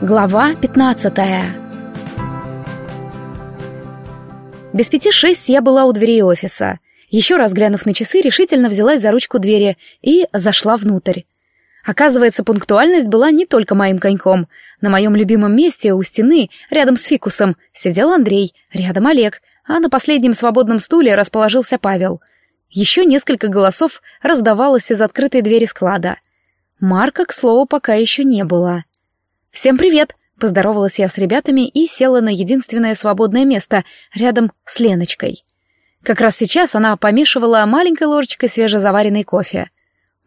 Глава 15 Без пяти шесть я была у дверей офиса. Еще раз глянув на часы, решительно взялась за ручку двери и зашла внутрь. Оказывается, пунктуальность была не только моим коньком. На моем любимом месте у стены, рядом с фикусом, сидел Андрей, рядом Олег, а на последнем свободном стуле расположился Павел. Еще несколько голосов раздавалось из открытой двери склада. Марка, к слову, пока еще не было. «Всем привет!» — поздоровалась я с ребятами и села на единственное свободное место рядом с Леночкой. Как раз сейчас она помешивала маленькой ложечкой свежезаваренный кофе.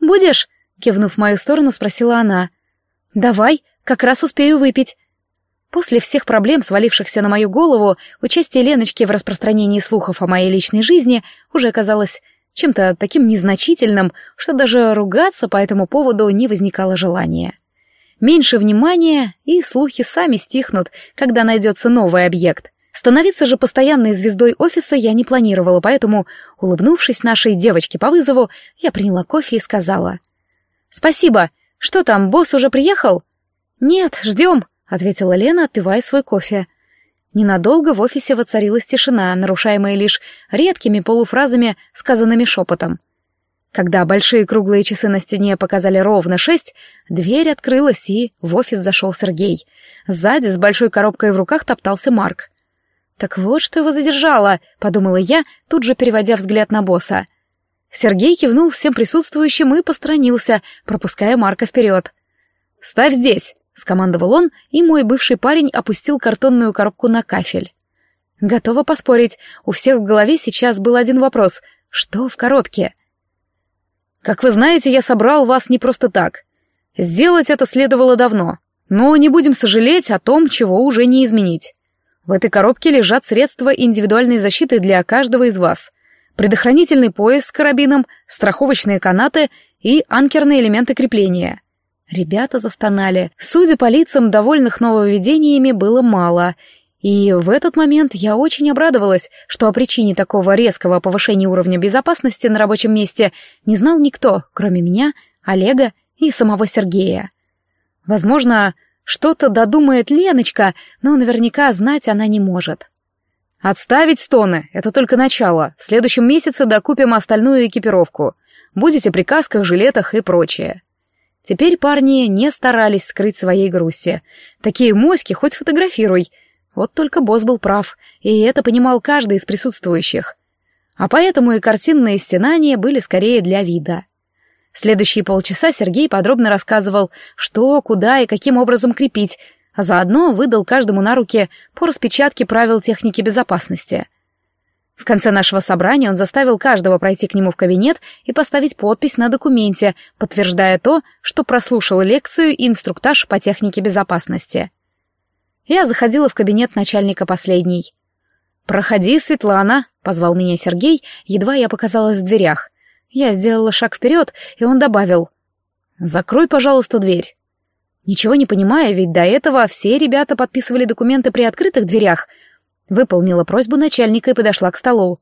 «Будешь?» — кивнув в мою сторону, спросила она. «Давай, как раз успею выпить». После всех проблем, свалившихся на мою голову, участие Леночки в распространении слухов о моей личной жизни уже казалось чем-то таким незначительным, что даже ругаться по этому поводу не возникало желания. Меньше внимания, и слухи сами стихнут, когда найдется новый объект. Становиться же постоянной звездой офиса я не планировала, поэтому, улыбнувшись нашей девочке по вызову, я приняла кофе и сказала. «Спасибо. Что там, босс уже приехал?» «Нет, ждем», — ответила Лена, отпивая свой кофе. Ненадолго в офисе воцарилась тишина, нарушаемая лишь редкими полуфразами, сказанными шепотом — когда большие круглые часы на стене показали ровно шесть, дверь открылась, и в офис зашел Сергей. Сзади с большой коробкой в руках топтался Марк. «Так вот, что его задержало», — подумала я, тут же переводя взгляд на босса. Сергей кивнул всем присутствующим и постранился, пропуская Марка вперед. «Ставь здесь», — скомандовал он, и мой бывший парень опустил картонную коробку на кафель. Готова поспорить, у всех в голове сейчас был один вопрос — что в коробке? Как вы знаете, я собрал вас не просто так. Сделать это следовало давно, но не будем сожалеть о том, чего уже не изменить. В этой коробке лежат средства индивидуальной защиты для каждого из вас. Предохранительный пояс с карабином, страховочные канаты и анкерные элементы крепления. Ребята застонали. Судя по лицам, довольных нововведениями было мало, и в этот момент я очень обрадовалась, что о причине такого резкого повышения уровня безопасности на рабочем месте не знал никто, кроме меня, Олега и самого Сергея. Возможно, что-то додумает Леночка, но наверняка знать она не может. «Отставить стоны — это только начало. В следующем месяце докупим остальную экипировку. Будете при касках, жилетах и прочее». Теперь парни не старались скрыть своей грусти. Такие моськи хоть фотографируй — вот только босс был прав, и это понимал каждый из присутствующих. А поэтому и картинные стенания были скорее для вида. Следующие полчаса Сергей подробно рассказывал, что, куда и каким образом крепить, а заодно выдал каждому на руки по распечатке правил техники безопасности. В конце нашего собрания он заставил каждого пройти к нему в кабинет и поставить подпись на документе, подтверждая то, что прослушал лекцию и инструктаж по технике безопасности. Я заходила в кабинет начальника последней. «Проходи, Светлана», — позвал меня Сергей, едва я показалась в дверях. Я сделала шаг вперед, и он добавил. «Закрой, пожалуйста, дверь». Ничего не понимая, ведь до этого все ребята подписывали документы при открытых дверях. Выполнила просьбу начальника и подошла к столу.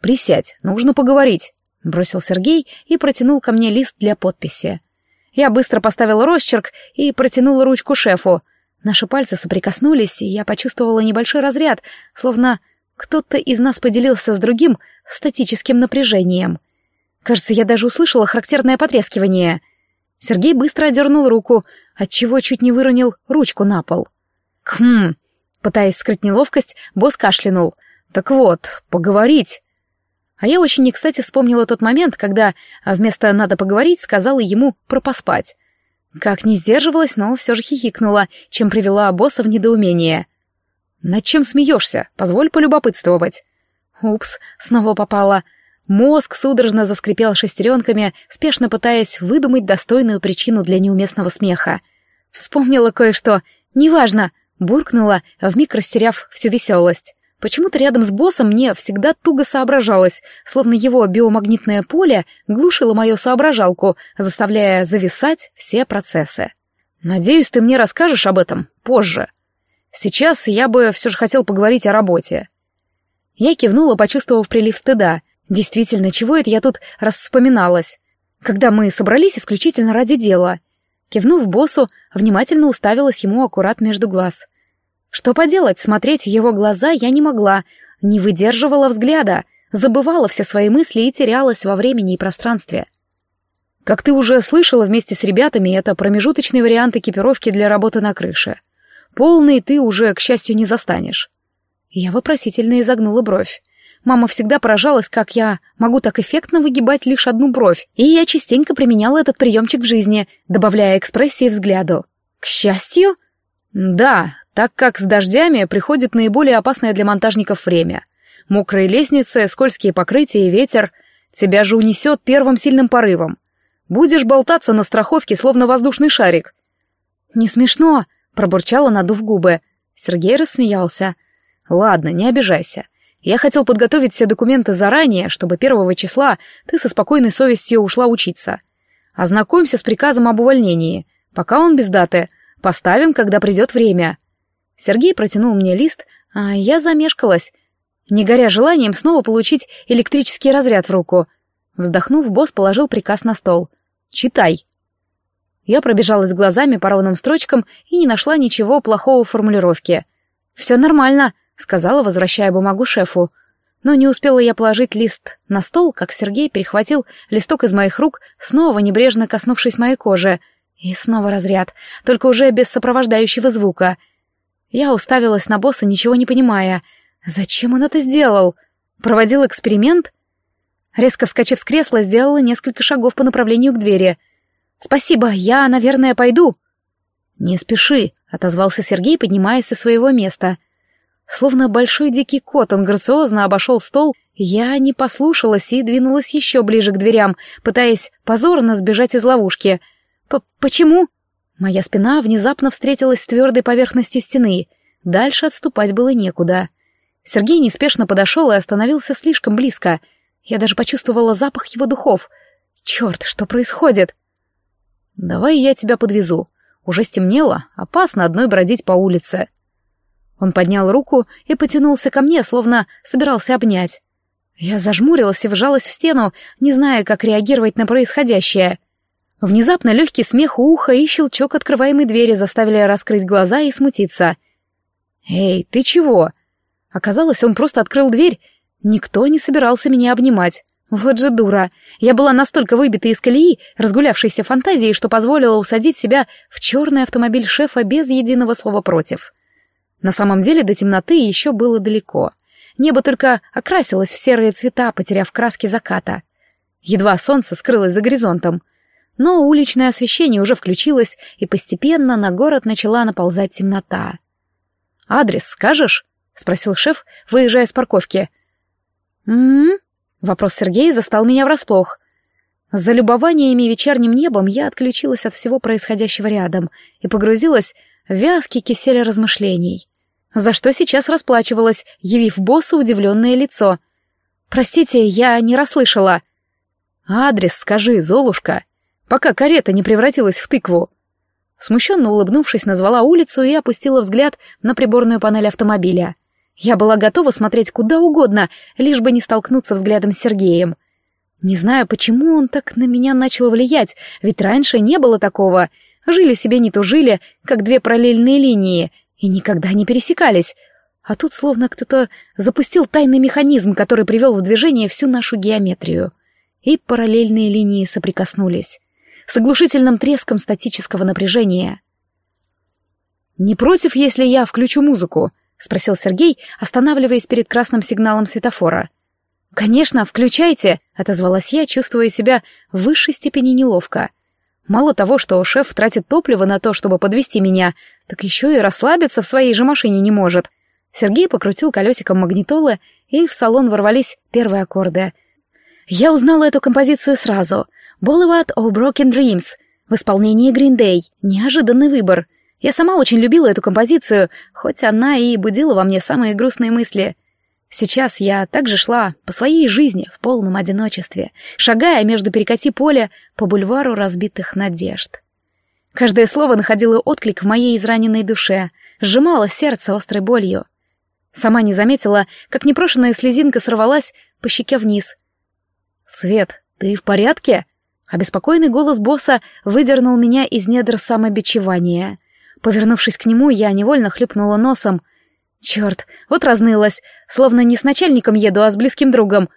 «Присядь, нужно поговорить», — бросил Сергей и протянул ко мне лист для подписи. Я быстро поставила росчерк и протянула ручку шефу — Наши пальцы соприкоснулись, и я почувствовала небольшой разряд, словно кто-то из нас поделился с другим статическим напряжением. Кажется, я даже услышала характерное потрескивание. Сергей быстро одернул руку, отчего чуть не выронил ручку на пол. «Хм...» Пытаясь скрыть неловкость, босс кашлянул. «Так вот, поговорить...» А я очень не кстати вспомнила тот момент, когда вместо «надо поговорить» сказала ему про поспать. Как не сдерживалась, но все же хихикнула, чем привела босса в недоумение. «Над чем смеешься? Позволь полюбопытствовать». Упс, снова попала. Мозг судорожно заскрипел шестеренками, спешно пытаясь выдумать достойную причину для неуместного смеха. Вспомнила кое-что. «Неважно», — буркнула, вмиг растеряв всю веселость. Почему-то рядом с боссом мне всегда туго соображалось, словно его биомагнитное поле глушило мою соображалку, заставляя зависать все процессы. «Надеюсь, ты мне расскажешь об этом позже. Сейчас я бы все же хотел поговорить о работе». Я кивнула, почувствовав прилив стыда. Действительно, чего это я тут распоминалась? Когда мы собрались исключительно ради дела. Кивнув боссу, внимательно уставилась ему аккурат между глаз. Что поделать, смотреть его глаза я не могла, не выдерживала взгляда, забывала все свои мысли и терялась во времени и пространстве. Как ты уже слышала вместе с ребятами, это промежуточный вариант экипировки для работы на крыше. Полный ты уже, к счастью, не застанешь. Я вопросительно изогнула бровь. Мама всегда поражалась, как я могу так эффектно выгибать лишь одну бровь, и я частенько применяла этот приемчик в жизни, добавляя экспрессии взгляду. К счастью? Да, так как с дождями приходит наиболее опасное для монтажников время. Мокрые лестницы, скользкие покрытия и ветер. Тебя же унесет первым сильным порывом. Будешь болтаться на страховке, словно воздушный шарик. «Не смешно», — пробурчала, надув губы. Сергей рассмеялся. «Ладно, не обижайся. Я хотел подготовить все документы заранее, чтобы первого числа ты со спокойной совестью ушла учиться. Ознакомься с приказом об увольнении. Пока он без даты. Поставим, когда придет время. Сергей протянул мне лист, а я замешкалась, не горя желанием снова получить электрический разряд в руку. Вздохнув, босс положил приказ на стол. «Читай». Я пробежалась глазами по ровным строчкам и не нашла ничего плохого в формулировке. «Все нормально», — сказала, возвращая бумагу шефу. Но не успела я положить лист на стол, как Сергей перехватил листок из моих рук, снова небрежно коснувшись моей кожи. И снова разряд, только уже без сопровождающего звука. Я уставилась на босса, ничего не понимая. Зачем он это сделал? Проводил эксперимент? Резко вскочив с кресла, сделала несколько шагов по направлению к двери. «Спасибо, я, наверное, пойду». «Не спеши», — отозвался Сергей, поднимаясь со своего места. Словно большой дикий кот, он грациозно обошел стол. Я не послушалась и двинулась еще ближе к дверям, пытаясь позорно сбежать из ловушки. П «Почему?» Моя спина внезапно встретилась с твердой поверхностью стены. Дальше отступать было некуда. Сергей неспешно подошел и остановился слишком близко. Я даже почувствовала запах его духов. Черт, что происходит? «Давай я тебя подвезу. Уже стемнело, опасно одной бродить по улице». Он поднял руку и потянулся ко мне, словно собирался обнять. Я зажмурилась и вжалась в стену, не зная, как реагировать на происходящее. Внезапно легкий смех уха и щелчок открываемой двери заставили раскрыть глаза и смутиться. «Эй, ты чего?» Оказалось, он просто открыл дверь. Никто не собирался меня обнимать. Вот же дура. Я была настолько выбита из колеи, разгулявшейся фантазией, что позволила усадить себя в черный автомобиль шефа без единого слова против. На самом деле до темноты еще было далеко. Небо только окрасилось в серые цвета, потеряв краски заката. Едва солнце скрылось за горизонтом. Но уличное освещение уже включилось, и постепенно на город начала наползать темнота. «Адрес скажешь?» — спросил шеф, выезжая с парковки. «М-м-м?» Вопрос Сергея застал меня врасплох. За любованиями вечерним небом я отключилась от всего происходящего рядом и погрузилась вязкий кисель размышлений. За что сейчас расплачивалась, явив боссу удивленное лицо. «Простите, я не расслышала». «Адрес скажи, Золушка, пока карета не превратилась в тыкву». Смущенно улыбнувшись, назвала улицу и опустила взгляд на приборную панель автомобиля. Я была готова смотреть куда угодно, лишь бы не столкнуться взглядом с Сергеем. Не знаю, почему он так на меня начал влиять, ведь раньше не было такого — Жили себе не то жили, как две параллельные линии, и никогда не пересекались. А тут словно кто-то запустил тайный механизм, который привел в движение всю нашу геометрию. И параллельные линии соприкоснулись. С оглушительным треском статического напряжения. «Не против, если я включу музыку?» — спросил Сергей, останавливаясь перед красным сигналом светофора. «Конечно, включайте!» — отозвалась я, чувствуя себя в высшей степени неловко. Мало того, что шеф тратит топливо на то, чтобы подвести меня, так еще и расслабиться в своей же машине не может. Сергей покрутил колесиком магнитолы, и в салон ворвались первые аккорды. Я узнала эту композицию сразу. «Boulevard of Broken Dreams» в исполнении Green Day. Неожиданный выбор. Я сама очень любила эту композицию, хоть она и будила во мне самые грустные мысли — Сейчас я также шла по своей жизни в полном одиночестве, шагая между перекати поля по бульвару разбитых надежд. Каждое слово находило отклик в моей израненной душе, сжимало сердце острой болью. Сама не заметила, как непрошенная слезинка сорвалась по щеке вниз. «Свет, ты в порядке?» Обеспокоенный голос босса выдернул меня из недр самобичевания. Повернувшись к нему, я невольно хлюпнула носом. Черт, вот разнылась, словно не с начальником еду, а с близким другом.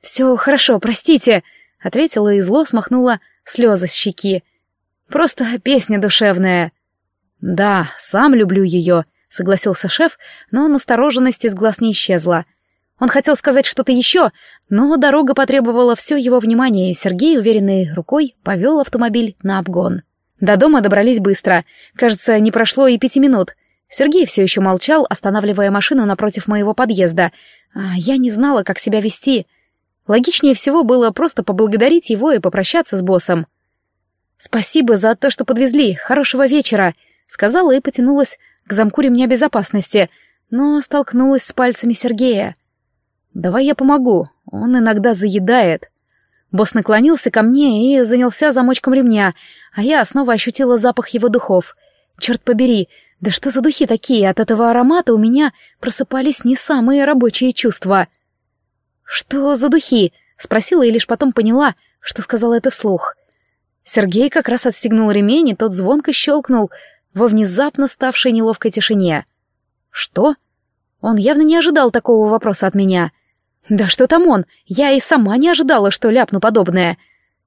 «Все хорошо, простите», — ответила и зло смахнула слезы с щеки. «Просто песня душевная». «Да, сам люблю ее», — согласился шеф, но настороженность из глаз не исчезла. Он хотел сказать что-то еще, но дорога потребовала все его внимания, и Сергей, уверенной рукой, повел автомобиль на обгон. До дома добрались быстро. Кажется, не прошло и пяти минут. Сергей все еще молчал, останавливая машину напротив моего подъезда. А я не знала, как себя вести. Логичнее всего было просто поблагодарить его и попрощаться с боссом. «Спасибо за то, что подвезли. Хорошего вечера», — сказала и потянулась к замку ремня безопасности, но столкнулась с пальцами Сергея. «Давай я помогу, он иногда заедает». Босс наклонился ко мне и занялся замочком ремня, а я снова ощутила запах его духов. Черт побери, да что за духи такие? От этого аромата у меня просыпались не самые рабочие чувства. «Что за духи?» — спросила и лишь потом поняла, что сказала это вслух. Сергей как раз отстегнул ремень, и тот звонко щелкнул во внезапно ставшей неловкой тишине. «Что?» Он явно не ожидал такого вопроса от меня. Да что там он? Я и сама не ожидала, что ляпну подобное.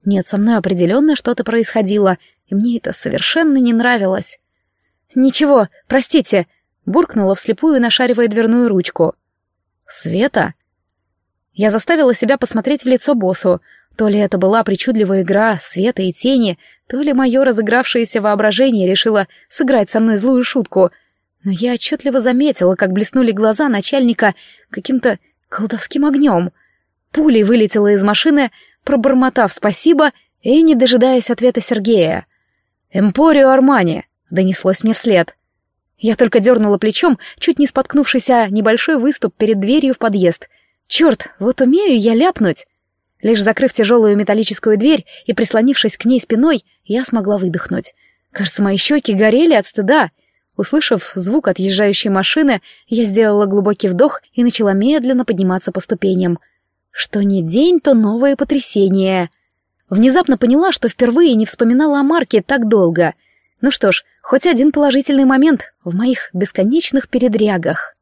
Нет, со мной определенно что-то происходило, и мне это совершенно не нравилось. «Ничего, простите», — буркнула вслепую, нашаривая дверную ручку. «Света?» Я заставила себя посмотреть в лицо боссу. То ли это была причудливая игра света и тени, то ли мое разыгравшееся воображение решило сыграть со мной злую шутку. Но я отчетливо заметила, как блеснули глаза начальника каким-то колдовским огнем. Пулей вылетела из машины, пробормотав спасибо и не дожидаясь ответа Сергея. «Эмпорио Армани!» — донеслось мне вслед. Я только дернула плечом, чуть не споткнувшись о небольшой выступ перед дверью в подъезд. Черт, вот умею я ляпнуть. Лишь закрыв тяжелую металлическую дверь и прислонившись к ней спиной, я смогла выдохнуть. Кажется, мои щеки горели от стыда — Услышав звук отъезжающей машины, я сделала глубокий вдох и начала медленно подниматься по ступеням. Что ни день, то новое потрясение. Внезапно поняла, что впервые не вспоминала о Марке так долго. Ну что ж, хоть один положительный момент в моих бесконечных передрягах.